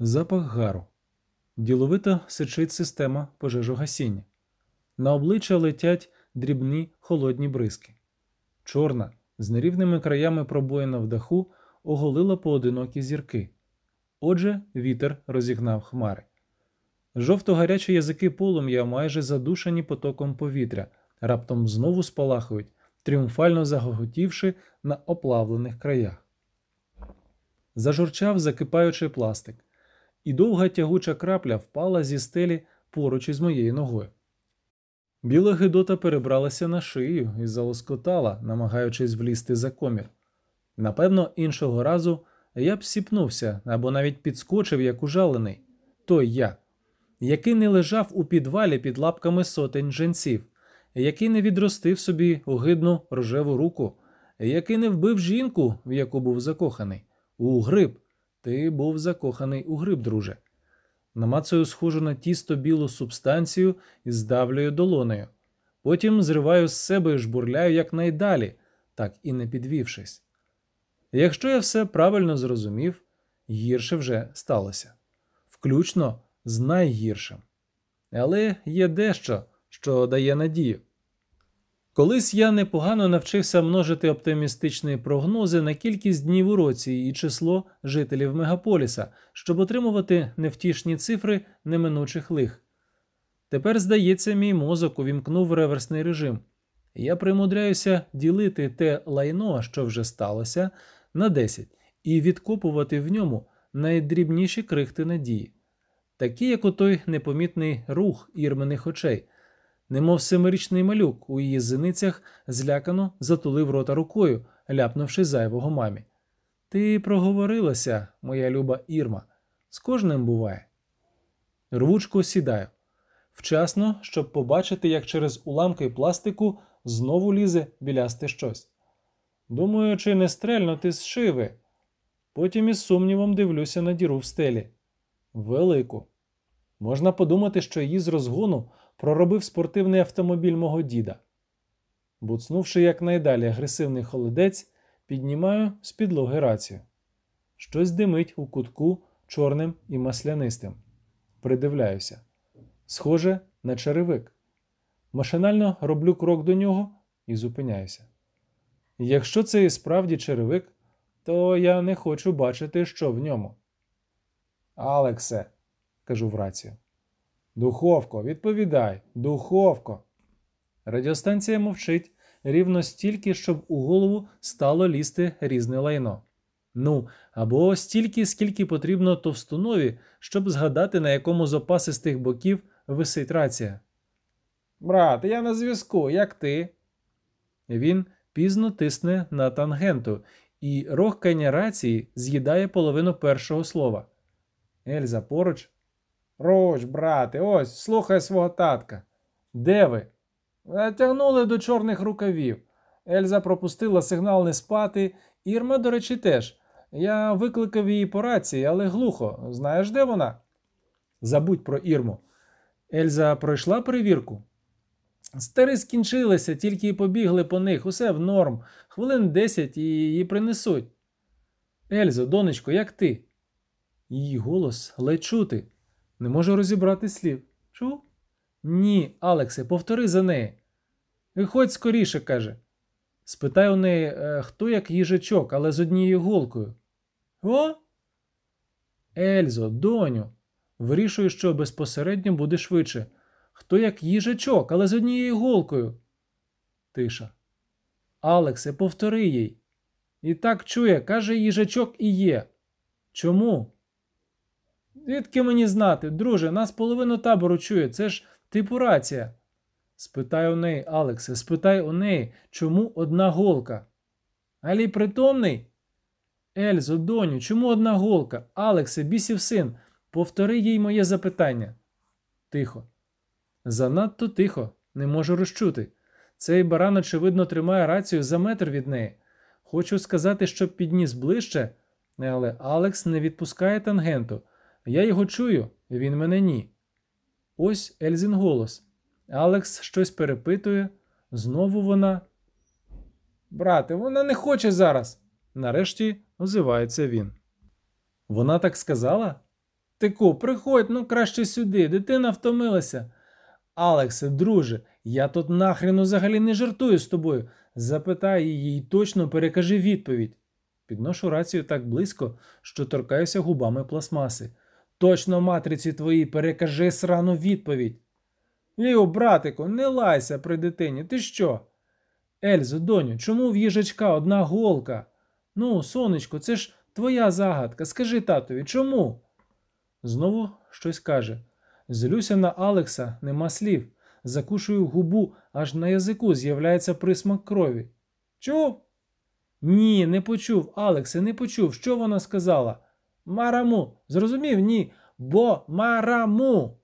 Запах гару. Діловито сичить система пожежогасіння. На обличчя летять дрібні холодні бризки. Чорна, з нерівними краями пробоїна в даху, оголила поодинокі зірки. Отже, вітер розігнав хмари. Жовто-гарячі язики полум'я, майже задушені потоком повітря, раптом знову спалахують, тріумфально загоготівши на оплавлених краях. Зажурчав закипаючий пластик, і довга тягуча крапля впала зі стелі поруч із моєю ногою. Біла гидота перебралася на шию і залоскотала, намагаючись влізти за комір. Напевно, іншого разу я б сіпнувся або навіть підскочив, як ужалений, той я, який не лежав у підвалі під лапками сотень женців, який не відростив собі огидну рожеву руку, який не вбив жінку, в яку був закоханий, у гриб. Ти був закоханий у гриб, друже. Намацую схожу на тісто білу субстанцію і здавлюю долонею. Потім зриваю з себе і жбурляю якнайдалі, так і не підвівшись. Якщо я все правильно зрозумів, гірше вже сталося, включно з найгіршим. Але є дещо, що дає надію. Колись я непогано навчився множити оптимістичні прогнози на кількість днів у році і число жителів мегаполіса, щоб отримувати невтішні цифри неминучих лих. Тепер, здається, мій мозок увімкнув реверсний режим. Я примудряюся ділити те лайно, що вже сталося, на 10 і відкопувати в ньому найдрібніші крихти надії, такі, як у той непомітний рух ірмених очей немов семирічний малюк у її зеницях злякано затулив рота рукою, ляпнувши зайвого мамі. Ти проговорилася, моя люба Ірма, з кожним буває. Рвучко сідаю. Вчасно, щоб побачити, як через уламки пластику знову лізе білясте щось. Думаю, чи не стрельнути з шиви. Потім із сумнівом дивлюся на діру в стелі. Велику. Можна подумати, що її з розгону проробив спортивний автомобіль мого діда. Буцнувши якнайдалі агресивний холодець, піднімаю з підлоги рацію. Щось димить у кутку чорним і маслянистим. Придивляюся. Схоже на черевик. Машинально роблю крок до нього і зупиняюся. Якщо це і справді черевик, то я не хочу бачити, що в ньому. Алексе, кажу в рацію. Духовко, відповідай, духовко. Радіостанція мовчить рівно стільки, щоб у голову стало лізти різне лайно. Ну, або стільки, скільки потрібно товстунові, щоб згадати, на якому з опасистих боків висить рація. Брат, я на зв'язку, як ти? Він пізно тисне на тангенту, і рохкання рації з'їдає половину першого слова. Ельза поруч. Роч, брате, ось, слухай свого татка. Де ви? Тягнули до чорних рукавів. Ельза пропустила сигнал не спати. Ірма, до речі, теж. Я викликав її по рації, але глухо. Знаєш, де вона? Забудь про Ірму. Ельза пройшла перевірку. Стари скінчилися, тільки побігли по них. Усе в норм. Хвилин десять і її принесуть. Ельзо, донечко, як ти? Її голос ледь чути. Не можу розібрати слів. Чув? Ні, Алексе, повтори за неї. Виходь скоріше, каже. Спитай у неї, «Е, хто як їжачок, але з однією голкою. О? Ельзо, доню. Вирішую, що безпосередньо буде швидше. Хто як їжачок, але з однією голкою. Тиша. Алексе, повтори їй. І так чує, каже, їжачок і є. Чому? Звідки мені знати, друже, нас половину табору чує, це ж типу рація. Спитай у неї, Алексе, спитай у неї, чому одна голка. Алі притомний? Ельзо, доню, чому одна голка? Алексе, бісів син, повтори їй моє запитання. Тихо. Занадто тихо, не можу розчути. Цей баран, очевидно, тримає рацію за метр від неї. Хочу сказати, щоб підніс ближче, але Алекс не відпускає тангенту. Я його чую, він мене ні. Ось Ельзін голос. Алекс щось перепитує. Знову вона. Брате, вона не хоче зараз. Нарешті озивається він. Вона так сказала? Тику, приходь, ну краще сюди, дитина втомилася. Алексе, друже, я тут нахрен взагалі не жартую з тобою. Запитай її і точно перекажи відповідь. Підношу рацію так близько, що торкаюся губами пластмаси. Точно матриці твої перекажи срану відповідь. Ліо, братику, не лайся при дитині, ти що? Ельзо, доню, чому в їжачка одна голка? Ну, сонечко, це ж твоя загадка. Скажи татові, чому? Знову щось каже. Злюся на Алекса, нема слів. Закушую губу, аж на язику з'являється присмак крові. Чув? Ні, не почув, Алексе, не почув. Що вона сказала? Мараму. Зрозумів? Ні. Бо мараму.